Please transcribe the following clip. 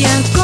Yeah.